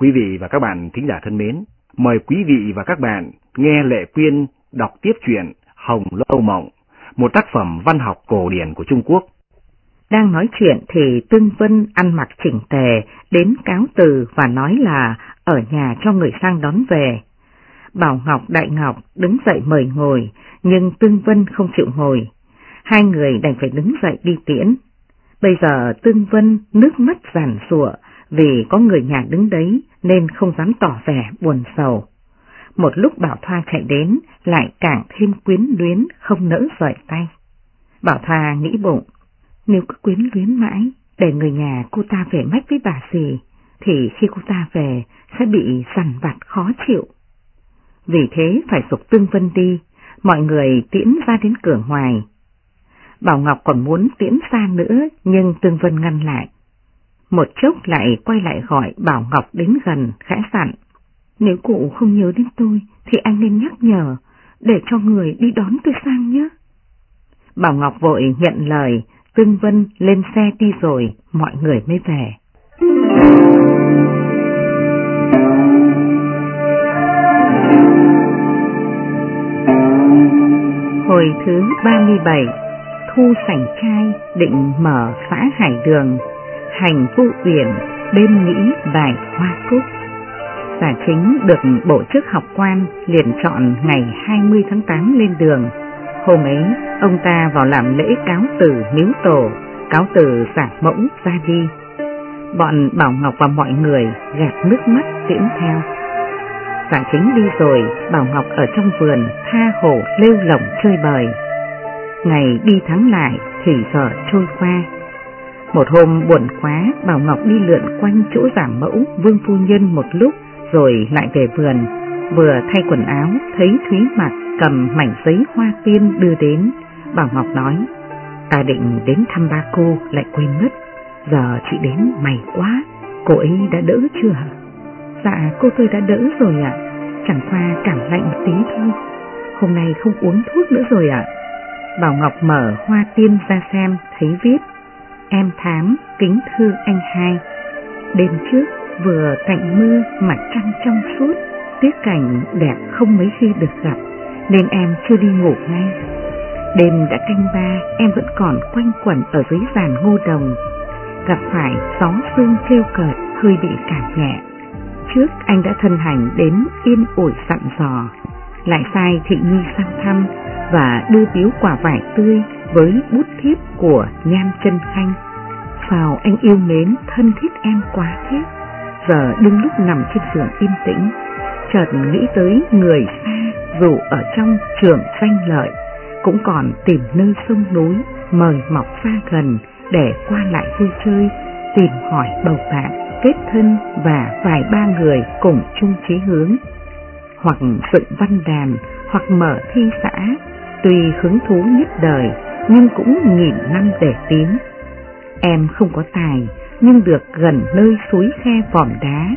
Quý vị và các bạn thính giả thân mến, mời quý vị và các bạn nghe Lệ Quyên đọc tiếp truyện Hồng Lâu Mộng, một tác phẩm văn học cổ điển của Trung Quốc. Đang nói chuyện thì Tương Vân ăn mặc chỉnh tề đến cáo từ và nói là ở nhà cho người sang đón về. Bảo Ngọc Đại Ngọc đứng dậy mời ngồi, nhưng Tương Vân không chịu ngồi. Hai người đành phải đứng dậy đi tiễn. Bây giờ Tương Vân nước mắt giàn rụa vì có người nhà đứng đấy nên không dám tỏ vẻ buồn sầu. Một lúc Bảo Thoa chạy đến lại càng thêm quyến luyến không nỡ rời tay. Bảo Thoa nghĩ bụng, nếu cứ quyến luyến mãi để người nhà cô ta về mách với bà gì, thì khi cô ta về sẽ bị sằn vặt khó chịu. Vì thế phải dục Tương Vân đi, mọi người tiễn ra đến cửa ngoài. Bảo Ngọc còn muốn tiễn xa nữa nhưng Tương Vân ngăn lại. Một chốc lại quay lại gọi Bảo Ngọc đến gần khẽ dặn. Nếu cụ không nhớ đến tôi thì anh nên nhắc nhở để cho người đi đón tôi sang nhé. Bảo Ngọc vội nhận lời, Tương Vân lên xe đi rồi, mọi người mới về. Hồi thứ 37, Thu sảnh trai định mở xã hải đường, hành vụ uyển đêm nghĩ bài hoa cúc. Giả chính được bộ chức học quan liền chọn ngày 20 tháng 8 lên đường. Hôm ấy, ông ta vào làm lễ cáo từ miếu tổ, cáo từ giả mẫu ra đi. Bọn Bảo Ngọc và mọi người gạt nước mắt tiễn theo. Giả chính đi rồi, Bảo Ngọc ở trong vườn tha hồ lêu lỏng chơi bời. Ngày đi tháng lại, thì giờ trôi qua. Một hôm buồn quá, Bảo Ngọc đi lượn quanh chỗ giả mẫu Vương Phu Nhân một lúc rồi lại về vườn, vừa thay quần áo thấy Thúy Mạc cầm mảnh giấy hoa tiên đưa đến, Bảo Ngọc nói, ta định đến thăm ba cô lại quên mất, giờ chị đến may quá, cô ấy đã đỡ chưa hả? Dạ cô tôi đã đỡ rồi ạ, chẳng qua cảm lạnh một tí thôi, hôm nay không uống thuốc nữa rồi ạ. Bảo Ngọc mở hoa tiên ra xem, thấy viết, em thám kính thư anh hai, đêm trước vừa tạnh mưa mà trăng trong suốt, tiết cảnh đẹp không mấy khi được gặp, nên em chưa đi ngủ ngay. Đêm đã canh ba, em vẫn còn quanh quẩn ở dưới giàn ngô đồng, gặp phải gió sương kêu cợt, hơi bị cảm nhẹ. Trước anh đã thân hành đến yên ủi sặn dò, lại sai Thị Nhi sang thăm và đưa biếu quả vải tươi với bút thiếp của nham chân Khanh. Sao anh yêu mến thân thiết em quá thế? giờ đứng lúc nằm trên giường yên tĩnh, chợt nghĩ tới người xa dù ở trong trường danh lợi, cũng còn tìm nơi sông núi, mời mọc xa gần để qua lại vui chơi, tìm hỏi bầu bạn, kết thân và vài ba người cùng chung chí hướng. Hoặc dựng văn đàn, hoặc mở thi xã, tuy hứng thú nhất đời, nhưng cũng nghìn năm để tín. Em không có tài, nhưng được gần nơi suối khe vòm đá,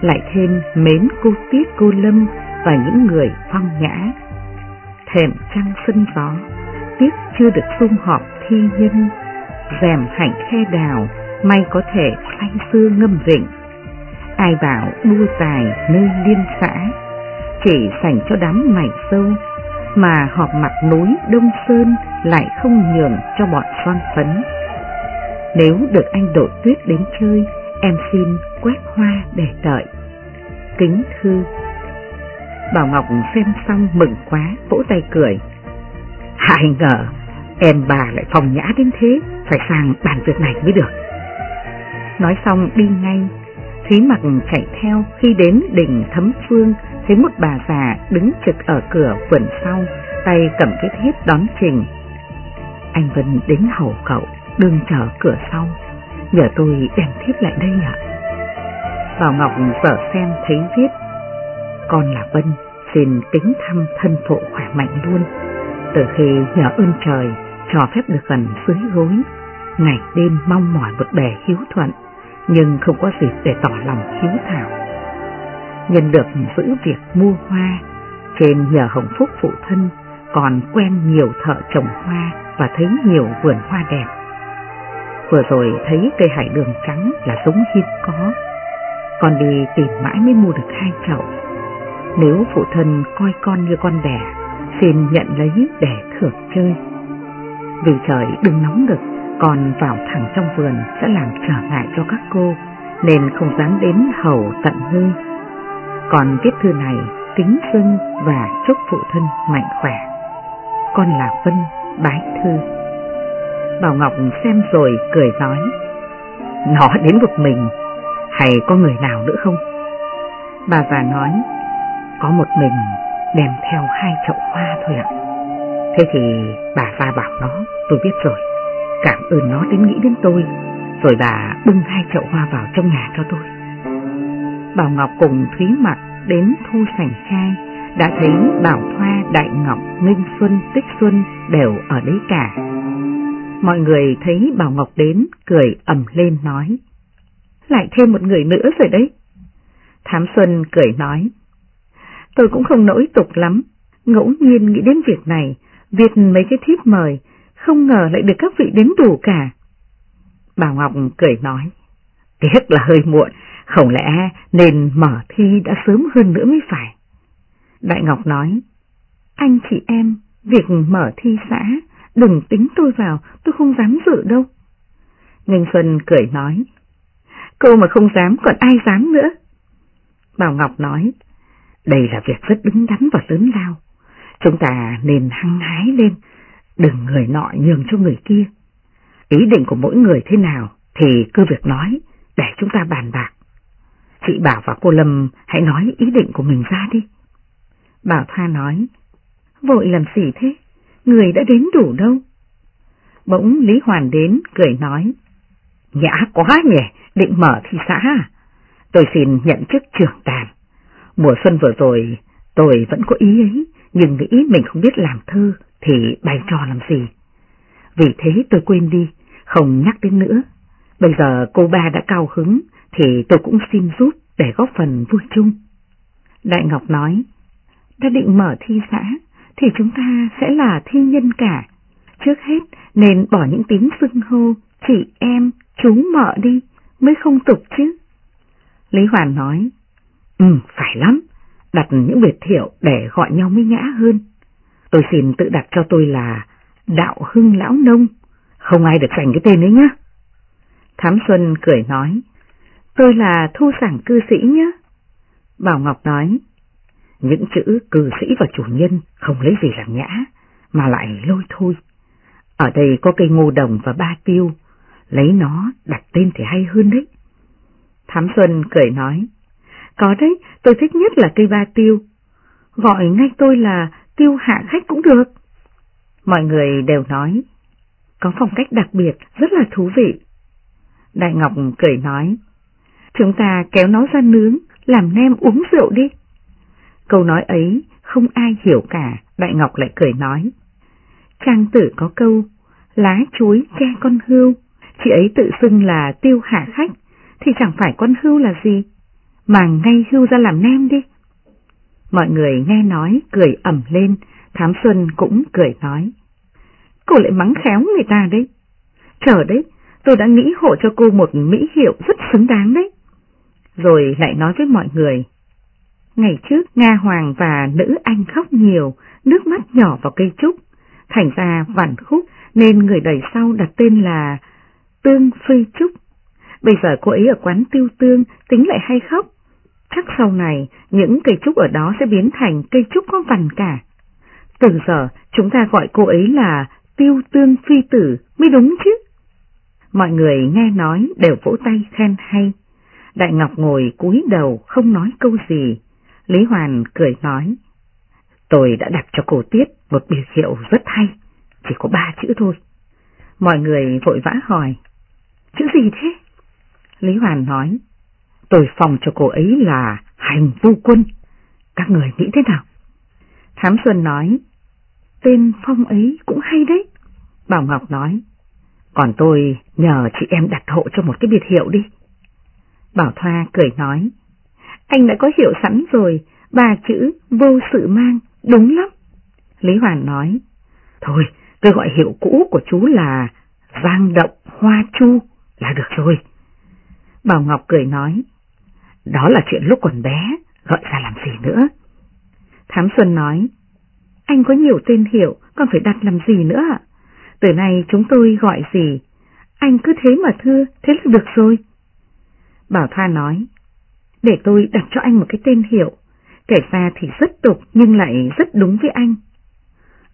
lại thêm mến cô Tiết cô Lâm và những người phong nhã. Thèm trăng sân gió, Tiết chưa được sum họp thi nhân, rèm hạnh khe đào, may có thể xanh xưa ngâm vịnh. Ai bảo đua tài nơi liên xã, chỉ dành cho đám mày sâu, mà họp mặt núi Đông Sơn lại không nhường cho bọn son phấn. Nếu được anh đội Tuyết đến chơi, em xin quét hoa để đợi. Kính thư Bảo Ngọc xem xong mừng quá, vỗ tay cười. Hai ngờ, em bà lại phòng nhã đến thế, phải sang bàn việc này mới được. Nói xong đi ngay, Thúy Mặc chạy theo khi đến đỉnh Thấm Phương, thấy một bà già đứng trực ở cửa vườn sau, tay cầm cái thiếp đón trình. Anh Vân đến hầu cậu, đừng chờ cửa sau, nhờ tôi đem thiếp lại đây ạ. Bảo Ngọc dở xem thấy viết, con là Vân, xin kính thăm thân phụ khỏe mạnh luôn. Từ khi nhờ ơn trời, cho phép được gần dưới gối, ngày đêm mong mỏi một bề hiếu thuận, nhưng không có dịp để tỏ lòng hiếu thảo. Nhân được giữ việc mua hoa, trên nhờ hồng phúc phụ thân, còn quen nhiều thợ trồng hoa và thấy nhiều vườn hoa đẹp vừa rồi thấy cây hải đường trắng là giống hiếm có. con đi tìm mãi mới mua được hai chậu. Nếu phụ thân coi con như con đẻ, xin nhận lấy để thưởng chơi. Vì trời đừng nóng được, con vào thẳng trong vườn sẽ làm trở ngại cho các cô, nên không dám đến hầu tận nơi. Còn viết thư này kính xưng và chúc phụ thân mạnh khỏe. Con là Vân, bái thư. Bảo Ngọc xem rồi cười nói, nó đến một mình, hay có người nào nữa không? Bà già nói, có một mình đem theo hai chậu hoa thôi ạ. Thế thì bà ra bảo nó, tôi biết rồi, cảm ơn nó đến nghĩ đến tôi, rồi bà bưng hai chậu hoa vào trong nhà cho tôi. Bảo Ngọc cùng Thúy Mặc đến thu sảnh trai, đã thấy Bảo Thoa, Đại Ngọc, minh Xuân, Tích Xuân đều ở đấy cả. Mọi người thấy Bảo Ngọc đến, cười ẩm lên nói. Lại thêm một người nữa rồi đấy. Thám Xuân cười nói. Tôi cũng không nỗi tục lắm, ngẫu nhiên nghĩ đến việc này, việc mấy cái thiếp mời, không ngờ lại được các vị đến đủ cả. Bảo Ngọc cười nói. Tiếc là hơi muộn, không lẽ nên mở thi đã sớm hơn nữa mới phải. Đại Ngọc nói, anh chị em, việc mở thi xã, đừng tính tôi vào, tôi không dám dự đâu. Ngân Xuân cười nói, cô mà không dám còn ai dám nữa. Bảo Ngọc nói, đây là việc rất đứng đắn và lớn lao, chúng ta nên hăng hái lên, đừng người nọ nhường cho người kia. Ý định của mỗi người thế nào thì cứ việc nói, để chúng ta bàn bạc. Chị Bảo và cô Lâm hãy nói ý định của mình ra đi. Bảo Tha nói, vội làm gì thế, người đã đến đủ đâu. Bỗng Lý Hoàn đến, cười nói, nhã quá nhỉ, định mở thi xã à? Tôi xin nhận chức trưởng đàn. Mùa xuân vừa rồi, tôi vẫn có ý ấy, nhưng nghĩ mình không biết làm thơ thì bày trò làm gì. Vì thế tôi quên đi, không nhắc đến nữa. Bây giờ cô ba đã cao hứng, thì tôi cũng xin giúp để góp phần vui chung. Đại Ngọc nói, ta định mở thi xã, thì chúng ta sẽ là thi nhân cả. Trước hết nên bỏ những tín xưng hô, chị em, chú mợ đi, mới không tục chứ. Lý Hoàn nói, Ừ, phải lắm, đặt những biệt thiệu để gọi nhau mới nhã hơn. Tôi xin tự đặt cho tôi là Đạo Hưng Lão Nông, không ai được dành cái tên ấy nhá. Thám Xuân cười nói, tôi là thu sản cư sĩ nhá. Bảo Ngọc nói, những chữ cư sĩ và chủ nhân không lấy gì làm nhã, mà lại lôi thôi. Ở đây có cây ngô đồng và ba tiêu, lấy nó đặt tên thì hay hơn đấy. Thám Xuân cười nói, có đấy, tôi thích nhất là cây ba tiêu. Gọi ngay tôi là tiêu hạ khách cũng được. Mọi người đều nói, có phong cách đặc biệt, rất là thú vị. Đại Ngọc cười nói, chúng ta kéo nó ra nướng, làm nem uống rượu đi. Câu nói ấy không ai hiểu cả, Đại Ngọc lại cười nói. Trang tử có câu, lá chuối che con hươu, chị ấy tự xưng là tiêu hạ khách, thì chẳng phải con hươu là gì, mà ngay hươu ra làm nem đi. Mọi người nghe nói cười ẩm lên, Thám Xuân cũng cười nói. Cô lại mắng khéo người ta đấy. Chờ đấy, tôi đã nghĩ hộ cho cô một mỹ hiệu rất xứng đáng đấy. Rồi lại nói với mọi người. Ngày trước Nga Hoàng và nữ anh khóc nhiều, nước mắt nhỏ vào cây trúc, thành ra vặn khúc nên người đời sau đặt tên là Tương Phi Trúc. Bây giờ cô ấy ở quán tiêu tương tính lại hay khóc. Chắc sau này những cây trúc ở đó sẽ biến thành cây trúc có vằn cả. Từ giờ chúng ta gọi cô ấy là tiêu tương phi tử mới đúng chứ. Mọi người nghe nói đều vỗ tay khen hay. Đại Ngọc ngồi cúi đầu không nói câu gì. Lý Hoàn cười nói. Tôi đã đặt cho cô Tiết một biệt hiệu rất hay, chỉ có ba chữ thôi. Mọi người vội vã hỏi. Chữ gì thế? Lý Hoàn nói. Tôi phòng cho cô ấy là hành vu quân. Các người nghĩ thế nào? Thám Xuân nói. Tên Phong ấy cũng hay đấy. Bảo Ngọc nói. Còn tôi nhờ chị em đặt hộ cho một cái biệt hiệu đi. Bảo Thoa cười nói. Anh đã có hiệu sẵn rồi, ba chữ vô sự mang, đúng lắm. Lý Hoàn nói. Thôi, tôi gọi hiệu cũ của chú là Giang Động Hoa Chu là được rồi. Bảo Ngọc cười nói. Đó là chuyện lúc còn bé, gọi ra làm gì nữa? Thám Xuân nói, anh có nhiều tên hiệu, còn phải đặt làm gì nữa ạ? Từ nay chúng tôi gọi gì? Anh cứ thế mà thưa, thế là được rồi. Bảo Tha nói, để tôi đặt cho anh một cái tên hiệu, kể ra thì rất tục nhưng lại rất đúng với anh.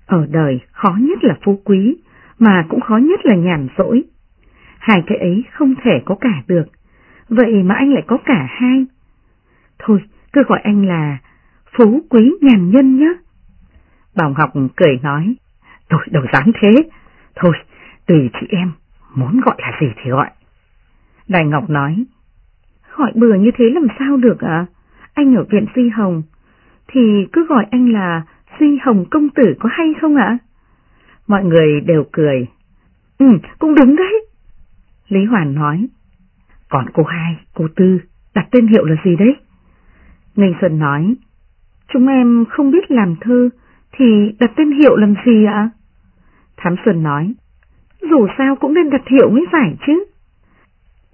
Ở đời khó nhất là phú quý, mà cũng khó nhất là nhàn rỗi. Hai cái ấy không thể có cả được, vậy mà anh lại có cả hai. Thôi, cứ gọi anh là phú quý nhàn nhân nhé. Bảo Ngọc cười nói, tôi đâu dám thế, thôi, tùy chị em, muốn gọi là gì thì gọi. Đại Ngọc nói, gọi bừa như thế làm sao được ạ? Anh ở viện Duy Hồng, thì cứ gọi anh là Duy Hồng công tử có hay không ạ? Mọi người đều cười. Ừ, cũng đúng đấy. Lý Hoàn nói. Còn cô hai, cô tư, đặt tên hiệu là gì đấy? Ninh Xuân nói. Chúng em không biết làm thơ, thì đặt tên hiệu làm gì ạ? Thám Xuân nói. Dù sao cũng nên đặt hiệu mới phải chứ.